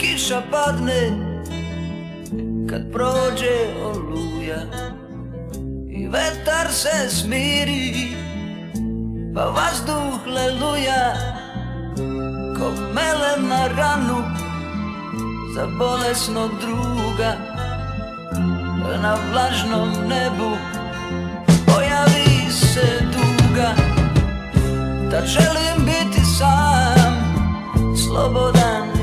kiša padne Kad prođe oluja I vetar se smiri Pa vazduh leluja Ko mele na ranu Za bolesnog druga Na vlažnom nebu. Pojavi se duga Da želim biti sam Slobodan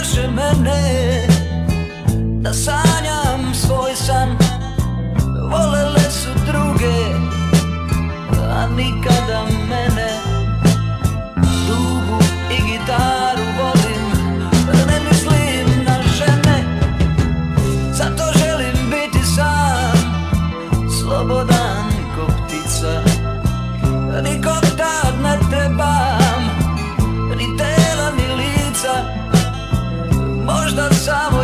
Ostavljaše mene Da sanjam svoj san. Volele su druge A nikada mene dançava.